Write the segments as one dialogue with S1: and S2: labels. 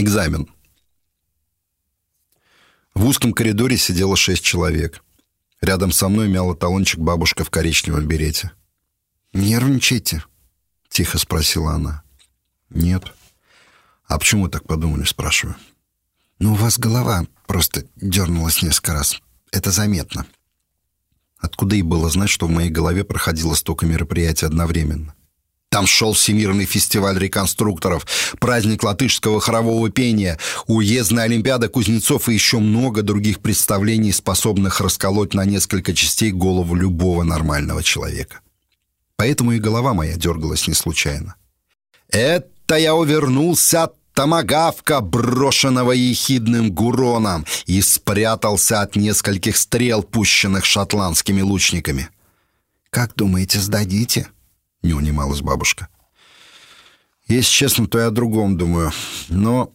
S1: Экзамен. В узком коридоре сидело шесть человек. Рядом со мной мяла талончик бабушка в коричневом берете.
S2: «Нервничаете?»
S1: — тихо спросила она. «Нет». «А почему вы так подумали?» — спрашиваю.
S2: «Ну, у вас голова просто дернулась несколько раз. Это заметно».
S1: Откуда и было знать, что в моей голове проходило столько мероприятий одновременно? Там шел Всемирный фестиваль реконструкторов, праздник латышского хорового пения, уездная олимпиада кузнецов и еще много других представлений, способных расколоть на несколько частей голову любого нормального человека. Поэтому и голова моя дергалась не случайно. «Это я увернулся от томагавка, брошенного ехидным гуроном, и спрятался от нескольких стрел, пущенных шотландскими лучниками».
S2: «Как думаете, сдадите?»
S1: — не унималась бабушка. «Если честно, то я о другом думаю, но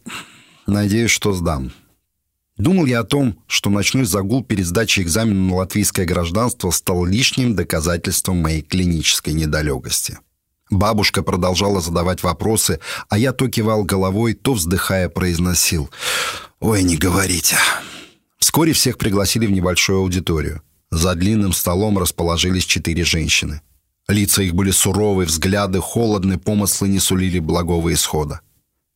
S1: надеюсь, что сдам». Думал я о том, что ночной загул перед сдачей экзамена на латвийское гражданство стал лишним доказательством моей клинической недалекости. Бабушка продолжала задавать вопросы, а я то кивал головой, то, вздыхая, произносил «Ой, не говорите». Вскоре всех пригласили в небольшую аудиторию. За длинным столом расположились четыре женщины. Лица их были суровы, взгляды холодны, помыслы не сулили благого исхода.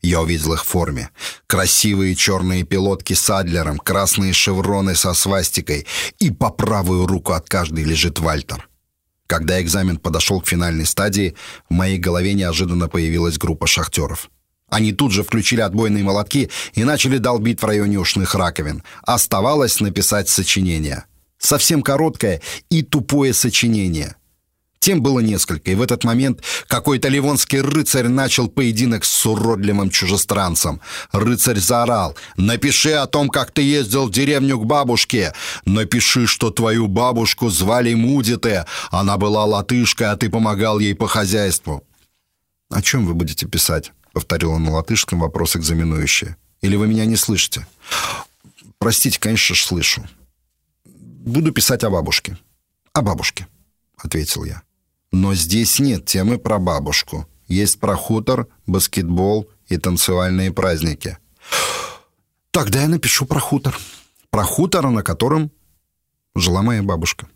S1: Я увидел их в форме. Красивые черные пилотки с адлером, красные шевроны со свастикой, и по правую руку от каждой лежит Вальтер. Когда экзамен подошел к финальной стадии, в моей голове неожиданно появилась группа шахтеров. Они тут же включили отбойные молотки и начали долбить в районе ушных раковин. Оставалось написать сочинение. Совсем короткое и тупое сочинение. Тем было несколько, и в этот момент какой-то ливонский рыцарь начал поединок с уродливым чужестранцем. Рыцарь заорал «Напиши о том, как ты ездил в деревню к бабушке! Напиши, что твою бабушку звали Мудите, она была латышкой, а ты помогал ей по хозяйству». «О чем вы будете писать?» — повторил он на латышском вопрос экзаменующий. «Или вы меня не слышите?» «Простите, конечно же, слышу. Буду писать о бабушке». «О бабушке», — ответил я. Но здесь нет темы про бабушку. Есть про хутор, баскетбол и танцевальные праздники. Тогда я напишу про хутор. Про хутор, на котором жила моя бабушка.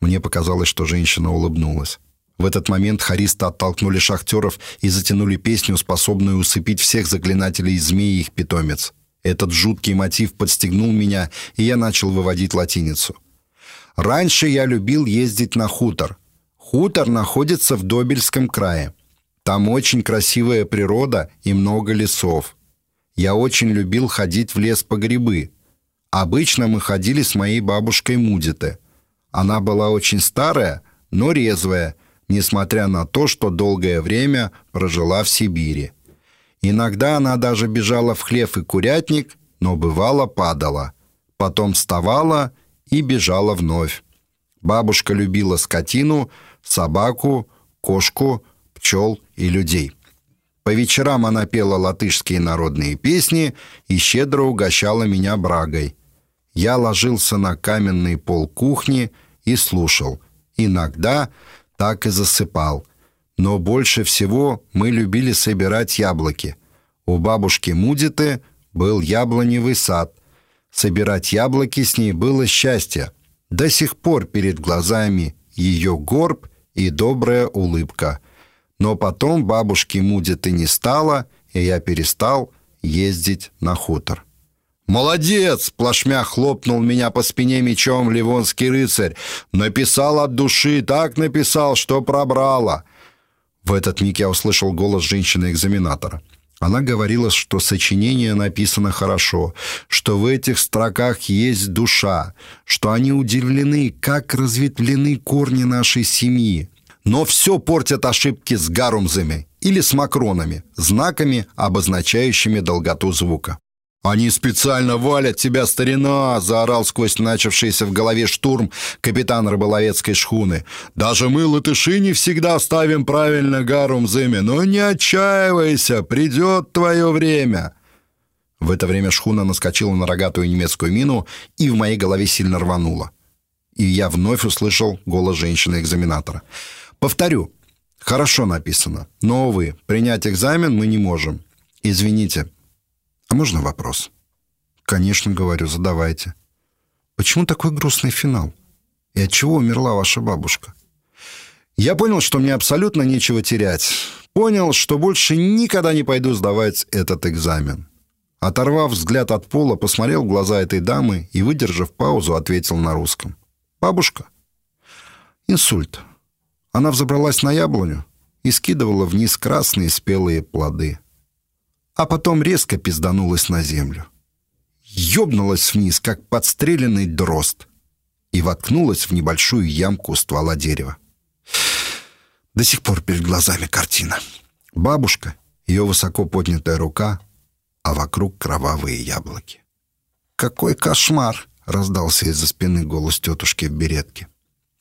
S1: Мне показалось, что женщина улыбнулась. В этот момент хористы оттолкнули шахтеров и затянули песню, способную усыпить всех заклинателей змей и их питомец. Этот жуткий мотив подстегнул меня, и я начал выводить латиницу. Раньше я любил ездить на хутор — Хутор находится в Добельском крае. Там очень красивая природа и много лесов. Я очень любил ходить в лес по грибы. Обычно мы ходили с моей бабушкой Мудите. Она была очень старая, но резвая, несмотря на то, что долгое время прожила в Сибири. Иногда она даже бежала в хлев и курятник, но бывало падала. Потом вставала и бежала вновь. Бабушка любила скотину, собаку, кошку, пчел и людей. По вечерам она пела латышские народные песни и щедро угощала меня брагой. Я ложился на каменный пол кухни и слушал. Иногда так и засыпал. Но больше всего мы любили собирать яблоки. У бабушки Мудиты был яблоневый сад. Собирать яблоки с ней было счастье. До сих пор перед глазами ее горб и добрая улыбка. Но потом бабушки Мудиты не стало, и я перестал ездить на хутор. «Молодец!» — плашмя хлопнул меня по спине мечом ливонский рыцарь. «Написал от души, так написал, что пробрало!» В этот миг я услышал голос женщины-экзаменатора. Она говорила, что сочинение написано хорошо, что в этих строках есть душа, что они удивлены, как разветвлены корни нашей семьи. Но все портят ошибки с гарумзами или с макронами, знаками, обозначающими долготу звука. «Они специально валят тебя, старина!» — заорал сквозь начавшийся в голове штурм капитан рыболовецкой шхуны. «Даже мы, латыши, не всегда ставим правильно гарум зыми, но не отчаивайся, придет твое время!» В это время шхуна наскочила на рогатую немецкую мину и в моей голове сильно рванула. И я вновь услышал голос женщины-экзаменатора. «Повторю, хорошо написано, но, увы, принять экзамен мы не можем. Извините, А можно вопрос? Конечно, говорю, задавайте. Почему такой грустный финал? И от чего умерла ваша бабушка? Я понял, что мне абсолютно нечего терять. Понял, что больше никогда не пойду сдавать этот экзамен. Оторвав взгляд от пола, посмотрел в глаза этой дамы и, выдержав паузу, ответил на русском. «Бабушка?» «Инсульт. Она взобралась на яблоню и скидывала вниз красные спелые плоды. А потом резко пизданулась на землю. Ёбнулась вниз, как подстреленный дрозд, и воткнулась в небольшую ямку ствола дерева. До сих пор перед глазами картина. Бабушка, ее высоко поднятая рука, а вокруг кровавые яблоки. «Какой кошмар!» — раздался из-за спины голос тетушки в беретке.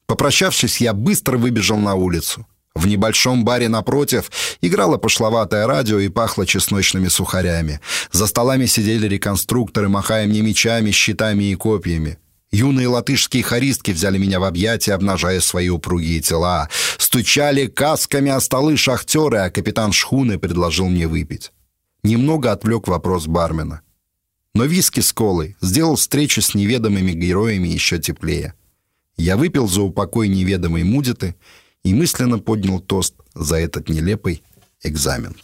S1: Попрощавшись, я быстро выбежал на улицу. В небольшом баре напротив играло пошловатое радио и пахло чесночными сухарями. За столами сидели реконструкторы, махая мне мечами, щитами и копьями. Юные латышские хористки взяли меня в объятия, обнажая свои упругие тела. Стучали касками о столы шахтеры, а капитан шхуны предложил мне выпить. Немного отвлек вопрос бармена. Но виски с колой сделал встречу с неведомыми героями еще теплее. Я выпил за упокой неведомой мудиты и мысленно поднял тост за этот нелепый экзамен.